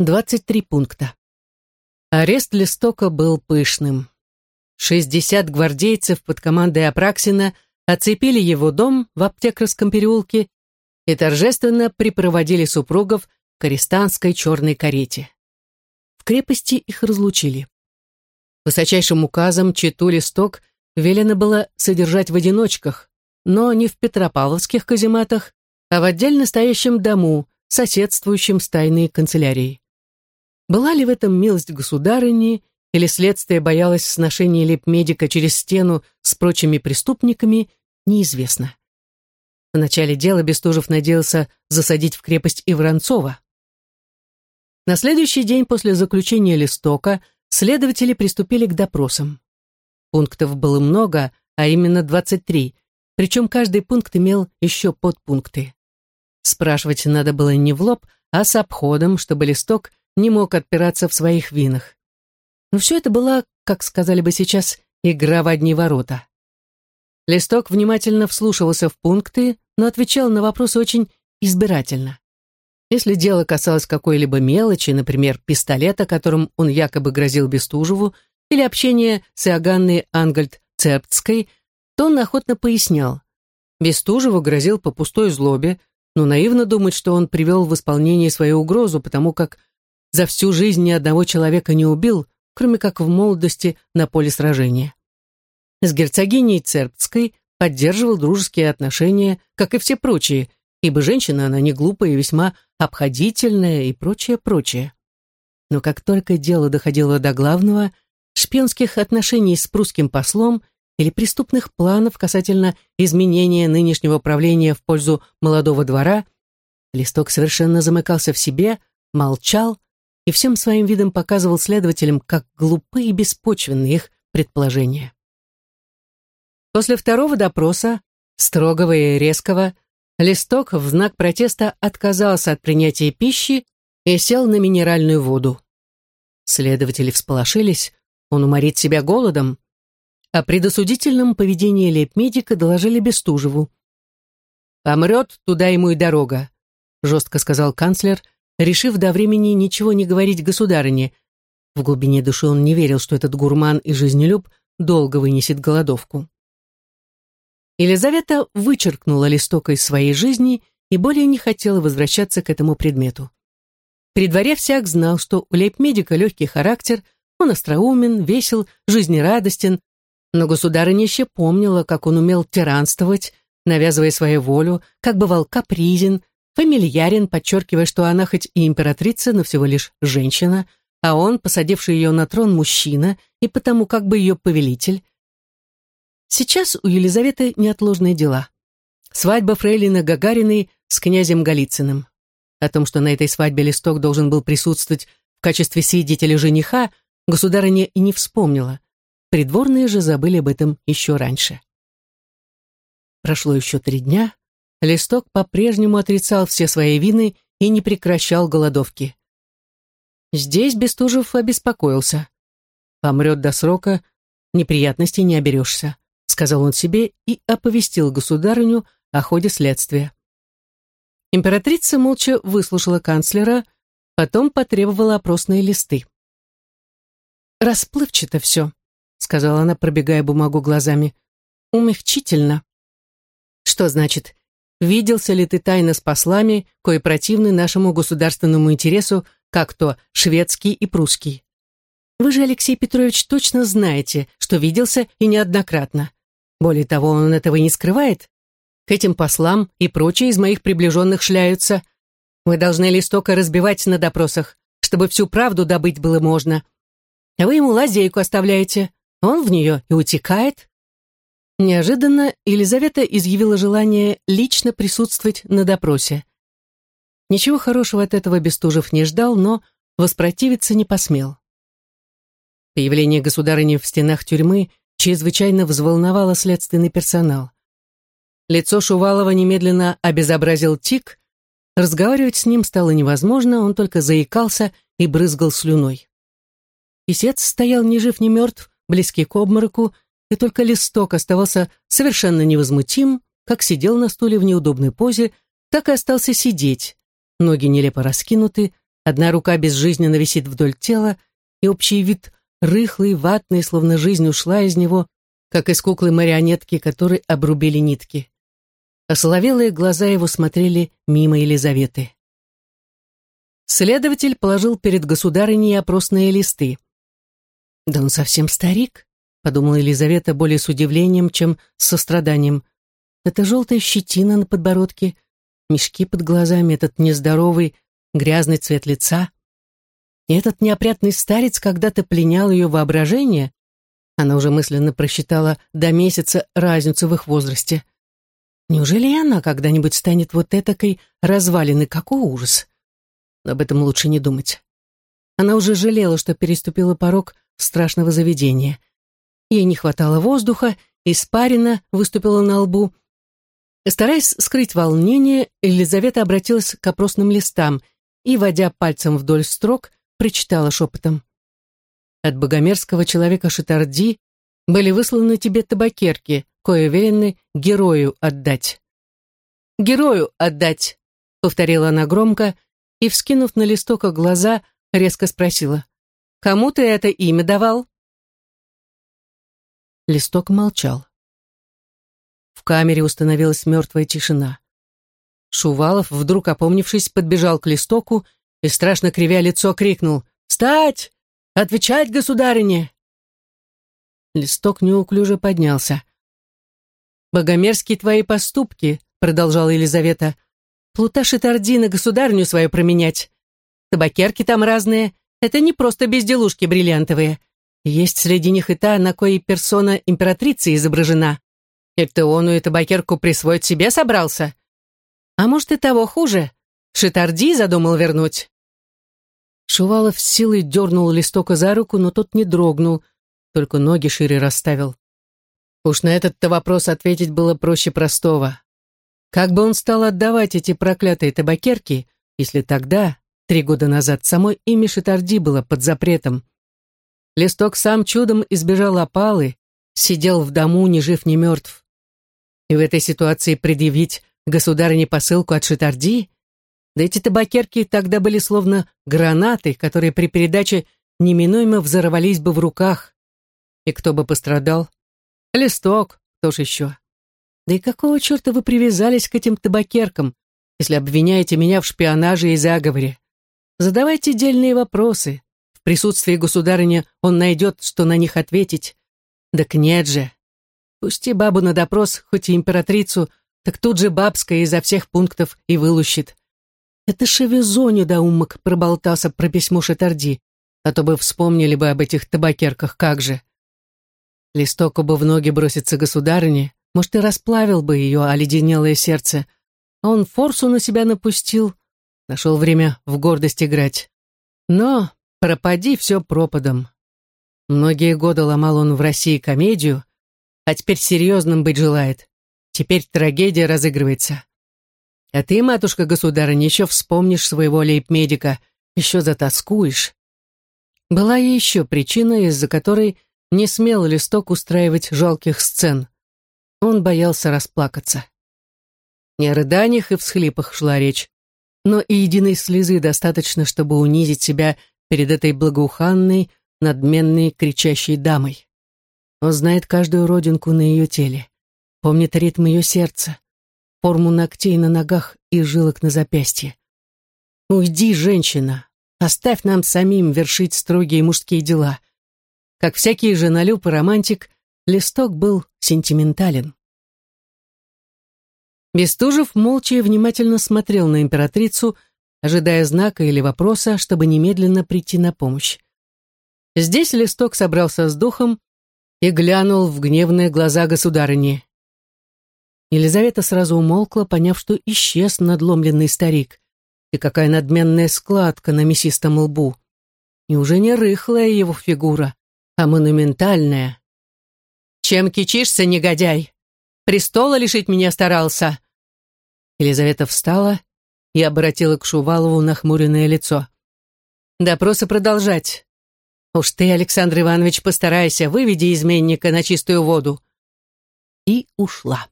23 пункта. Арест Листока был пышным. 60 гвардейцев под командой Апраксина оцепили его дом в аптекарском переулке и торжественно припроводили супругов к арестантской черной карете. В крепости их разлучили. Высочайшим указом Читу Листок велено было содержать в одиночках, но не в Петропавловских казематах, а в отдельно стоящем дому, соседствующем с тайной канцелярией. Была ли в этом милость государыни, или следствие боялось сношения лейб-медика через стену с прочими преступниками, неизвестно. В начале дела Бестужев надеялся засадить в крепость и Воронцова. На следующий день после заключения листока следователи приступили к допросам. Пунктов было много, а именно 23, причем каждый пункт имел еще подпункты. Спрашивать надо было не в лоб, а с обходом, чтобы листок не мог отпираться в своих винах. Но все это была, как сказали бы сейчас, игра в одни ворота. Листок внимательно вслушивался в пункты, но отвечал на вопросы очень избирательно. Если дело касалось какой-либо мелочи, например, пистолета, которым он якобы грозил Бестужеву, или общения с Иоганной Ангальд Цептской, то он охотно пояснял. Бестужеву грозил по пустой злобе, но наивно думать, что он привел в исполнение свою угрозу, потому как за всю жизнь ни одного человека не убил, кроме как в молодости на поле сражения. С герцогиней Цербской поддерживал дружеские отношения, как и все прочие, ибо женщина она не глупая и весьма обходительная и прочее, прочее. Но как только дело доходило до главного, шпионских отношений с прусским послом или преступных планов касательно изменения нынешнего правления в пользу молодого двора, Листок совершенно замыкался в себе, молчал и всем своим видом показывал следователям, как глупы и беспочвенны их предположения. После второго допроса, строгого и резкого, Листок в знак протеста отказался от принятия пищи и сел на минеральную воду. Следователи всполошились, он уморит себя голодом. О предосудительном поведении лейб-медика доложили Бестужеву. «Помрет, туда ему и дорога», — жестко сказал канцлер, решив до времени ничего не говорить государыне. В глубине души он не верил, что этот гурман и жизнелюб долго вынесет голодовку. Елизавета вычеркнула листок из своей жизни и более не хотела возвращаться к этому предмету. При дворе всяк знал, что у лейб-медика легкий характер, он остроумен, весел, жизнерадостен, но государыня помнила, как он умел тиранствовать, навязывая свою волю, как бывал капризен, фамильярен, подчеркивая, что она хоть и императрица, но всего лишь женщина, а он, посадивший ее на трон, мужчина, и потому как бы ее повелитель. Сейчас у Елизаветы неотложные дела. Свадьба фрейлина Гагариной с князем Голицыным. О том, что на этой свадьбе Листок должен был присутствовать в качестве свидетеля жениха, государыня и не вспомнила. Придворные же забыли об этом еще раньше. Прошло еще три дня. Листок по-прежнему отрицал все свои вины и не прекращал голодовки. Здесь Бестужев обеспокоился. Помрет до срока, неприятностей не оберешься сказал он себе и оповестил государыню о ходе следствия. Императрица молча выслушала канцлера, потом потребовала опросные листы. «Расплывчато все», — сказала она, пробегая бумагу глазами. «Умягчительно». «Что значит, виделся ли ты тайно с послами, кои противны нашему государственному интересу, как то шведский и прусский? Вы же, Алексей Петрович, точно знаете, что виделся и неоднократно. Более того, он этого не скрывает. К этим послам и прочие из моих приближенных шляются. Вы должны листока разбивать на допросах, чтобы всю правду добыть было можно. А вы ему лазейку оставляете. Он в нее и утекает. Неожиданно Елизавета изъявила желание лично присутствовать на допросе. Ничего хорошего от этого Бестужев не ждал, но воспротивиться не посмел. Появление государыни в стенах тюрьмы чрезвычайно взволновало следственный персонал. Лицо Шувалова немедленно обезобразил тик, разговаривать с ним стало невозможно, он только заикался и брызгал слюной. Песец стоял ни жив, ни мертв, близкий к обмороку, и только листок оставался совершенно невозмутим, как сидел на стуле в неудобной позе, так и остался сидеть, ноги нелепо раскинуты, Одна рука безжизненно висит вдоль тела, и общий вид рыхлый, ватный, словно жизнь ушла из него, как из куклы-марионетки, которой обрубили нитки. Осоловелые глаза его смотрели мимо Елизаветы. Следователь положил перед государыней опросные листы. «Да он совсем старик», — подумала Елизавета более с удивлением, чем с состраданием. «Это желтая щетина на подбородке, мешки под глазами, этот нездоровый, грязный цвет лица. И этот неопрятный старец когда-то пленял ее воображение. Она уже мысленно просчитала до месяца разницу в их возрасте. Неужели и она когда-нибудь станет вот этакой развалины? Какой ужас!» об этом лучше не думать. Она уже жалела, что переступила порог страшного заведения. Ей не хватало воздуха, испарина выступила на лбу. Стараясь скрыть волнение, Елизавета обратилась к опросным листам и, водя пальцем вдоль строк, прочитала шепотом. «От богомерзкого человека Шитарди были высланы тебе табакерки, кое велены герою отдать». «Герою отдать», — повторила она громко, — и, вскинув на листок глаза, резко спросила. «Кому ты это имя давал?» Листок молчал. В камере установилась мертвая тишина. Шувалов, вдруг опомнившись, подбежал к листоку и, страшно кривя лицо, крикнул «Встать! Отвечать, государыне!» Листок неуклюже поднялся. «Богомерзкие твои поступки», — продолжала Елизавета, — Плуташ и Тардина государню свою променять. Табакерки там разные. Это не просто безделушки бриллиантовые. Есть среди них и та, на коей персона императрицы изображена. Это он и табакерку присвоить себе собрался? А может и того хуже? Шитарди задумал вернуть. Шувалов с силой дернул листока за руку, но тот не дрогнул, только ноги шире расставил. Уж на этот-то вопрос ответить было проще простого. Как бы он стал отдавать эти проклятые табакерки, если тогда, три года назад, само имя Шитарди было под запретом? Листок сам чудом избежал опалы, сидел в дому, ни жив, ни мертв. И в этой ситуации предъявить государыне посылку от Шитарди? Да эти табакерки тогда были словно гранаты, которые при передаче неминуемо взорвались бы в руках. И кто бы пострадал? Листок, кто ж еще? Да и какого черта вы привязались к этим табакеркам, если обвиняете меня в шпионаже и заговоре? Задавайте дельные вопросы. В присутствии государыни он найдет, что на них ответить. Так нет же. Пусти бабу на допрос, хоть и императрицу, так тут же бабская изо всех пунктов и вылущит. Это Шевизо недоумок проболтался про письмо Шатарди, а то бы вспомнили бы об этих табакерках, как же. Листок бы в ноги бросится государыне, может, и расплавил бы ее оледенелое сердце. А он форсу на себя напустил, нашел время в гордость играть. Но пропади все пропадом. Многие годы ломал он в России комедию, а теперь серьезным быть желает. Теперь трагедия разыгрывается. А ты, матушка-государыня, еще вспомнишь своего лейб-медика, еще затаскуешь. Была и еще причина, из-за которой не смел листок устраивать жалких сцен. Он боялся расплакаться. Не о рыданиях и всхлипах шла речь, но и единой слезы достаточно, чтобы унизить себя перед этой благоуханной, надменной, кричащей дамой. Он знает каждую родинку на ее теле, помнит ритм ее сердца, форму ногтей на ногах и жилок на запястье. «Уйди, женщина! Оставь нам самим вершить строгие мужские дела!» Как всякий женолюб и романтик, Листок был сентиментален. Бестужев молча и внимательно смотрел на императрицу, ожидая знака или вопроса, чтобы немедленно прийти на помощь. Здесь Листок собрался с духом и глянул в гневные глаза государыни. Елизавета сразу умолкла, поняв, что исчез надломленный старик. И какая надменная складка на мясистом лбу. И уже не рыхлая его фигура, а монументальная. «Чем кичишься, негодяй? Престола лишить меня старался!» Елизавета встала и обратила к Шувалову нахмуренное лицо. «Допросы продолжать. Уж ты, Александр Иванович, постарайся, выведи изменника на чистую воду». И ушла.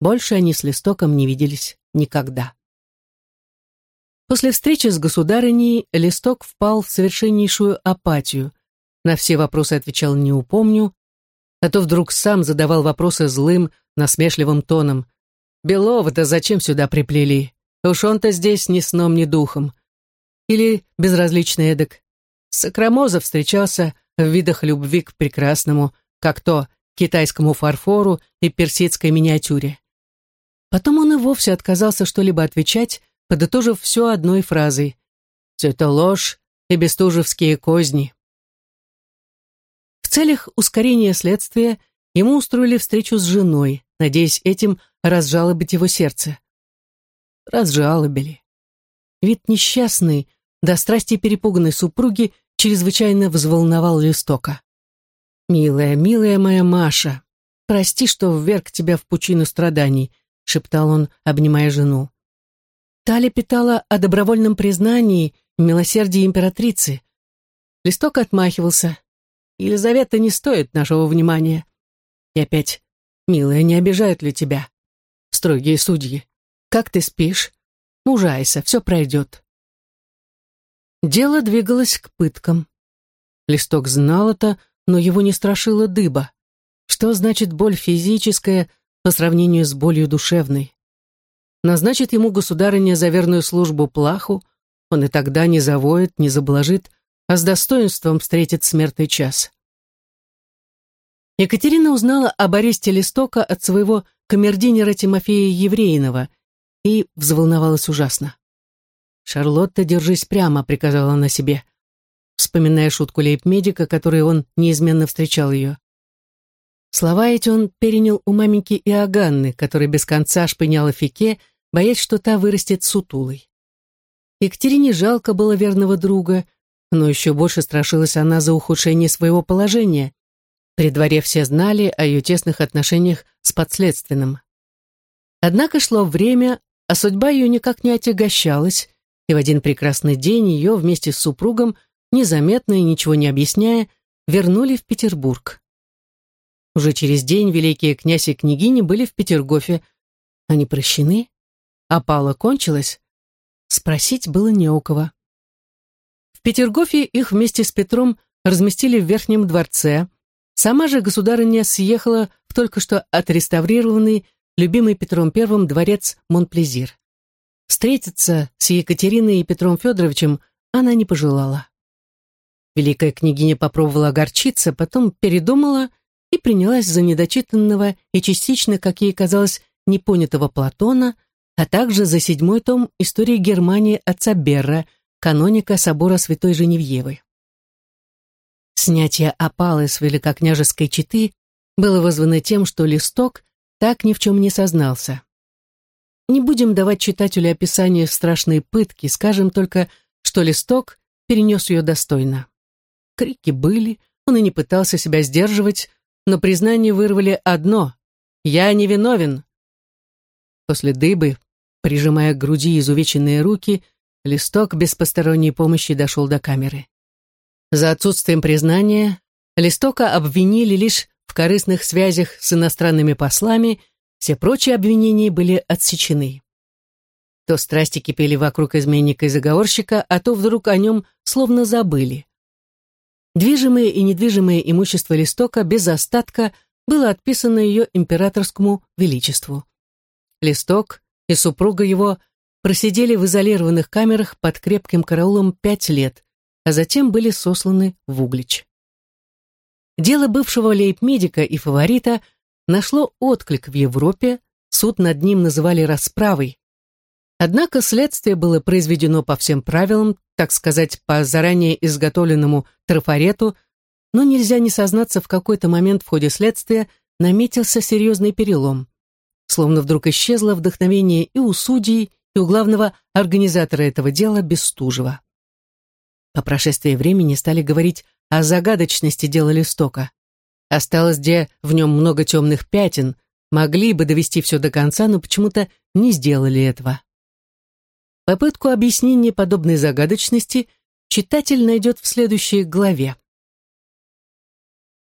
Больше они с Листоком не виделись никогда. После встречи с государыней Листок впал в совершеннейшую апатию. На все вопросы отвечал «не упомню», а то вдруг сам задавал вопросы злым, насмешливым тоном. «Белова-то зачем сюда приплели? Уж он-то здесь ни сном, ни духом». Или безразличный эдак. Сокрамозов встречался в видах любви к прекрасному, как то китайскому фарфору и персидской миниатюре. Потом он и вовсе отказался что-либо отвечать, подытожив все одной фразой. «Все это ложь и бестужевские козни». В целях ускорения следствия ему устроили встречу с женой, надеясь этим разжалобить его сердце. Разжалобили. Вид несчастный, до страсти перепуганной супруги чрезвычайно взволновал Листока. «Милая, милая моя Маша, прости, что вверг тебя в пучину страданий», шептал он, обнимая жену. Таля питала о добровольном признании милосердии императрицы. Листок отмахивался. «Елизавета не стоит нашего внимания». И опять, «Милая, не обижают ли тебя?» Строгие судьи. «Как ты спишь?» «Мужайся, все пройдет». Дело двигалось к пыткам. Листок знал это, но его не страшила дыба. Что значит боль физическая по сравнению с болью душевной? Назначит ему государыня за верную службу плаху, он и тогда не завоет, не заблажит, а с достоинством встретит смертный час. Екатерина узнала об аресте Листока от своего камердинера Тимофея Евреинова и взволновалась ужасно. «Шарлотта, держись прямо», — приказала она себе, вспоминая шутку лейб-медика, которой он неизменно встречал ее. Слова эти он перенял у маменьки Иоганны, которая без конца шпыняла Фике, боясь, что та вырастет сутулой. Екатерине жалко было верного друга, но еще больше страшилась она за ухудшение своего положения. При дворе все знали о ее тесных отношениях с подследственным. Однако шло время, а судьба ее никак не отягощалась, и в один прекрасный день ее вместе с супругом, незаметно и ничего не объясняя, вернули в Петербург. Уже через день великие князь и княгини были в Петергофе. Они прощены? Опала кончилась? Спросить было не у кого. В Петергофе их вместе с Петром разместили в Верхнем дворце. Сама же государыня съехала в только что отреставрированный, любимый Петром I дворец Монплезир. Встретиться с Екатериной и Петром Федоровичем она не пожелала. Великая княгиня попробовала огорчиться, потом передумала и принялась за недочитанного и частично, как ей казалось, непонятого Платона, а также за седьмой том истории Германии отца Берра, каноника собора Святой Женевьевы. Снятие опалы с великокняжеской четы было вызвано тем, что листок так ни в чем не сознался. Не будем давать читателю описание страшной пытки, скажем только, что листок перенес ее достойно. Крики были, он и не пытался себя сдерживать, но признание вырвали одно «Я не виновен». После дыбы, прижимая к груди изувеченные руки, листок без посторонней помощи дошел до камеры. За отсутствием признания листока обвинили лишь в корыстных связях с иностранными послами все прочие обвинения были отсечены. То страсти кипели вокруг изменника и заговорщика, а то вдруг о нем словно забыли. Движимое и недвижимое имущество Листока без остатка было отписано ее императорскому величеству. Листок и супруга его просидели в изолированных камерах под крепким караулом пять лет, а затем были сосланы в Углич. Дело бывшего лейб-медика и фаворита – нашло отклик в Европе, суд над ним называли расправой. Однако следствие было произведено по всем правилам, так сказать, по заранее изготовленному трафарету, но нельзя не сознаться, в какой-то момент в ходе следствия наметился серьезный перелом. Словно вдруг исчезло вдохновение и у судей, и у главного организатора этого дела Бестужева. По прошествии времени стали говорить о загадочности дела Листока. Осталось где в нем много темных пятен, могли бы довести все до конца, но почему-то не сделали этого. Попытку объяснения подобной загадочности читатель найдет в следующей главе.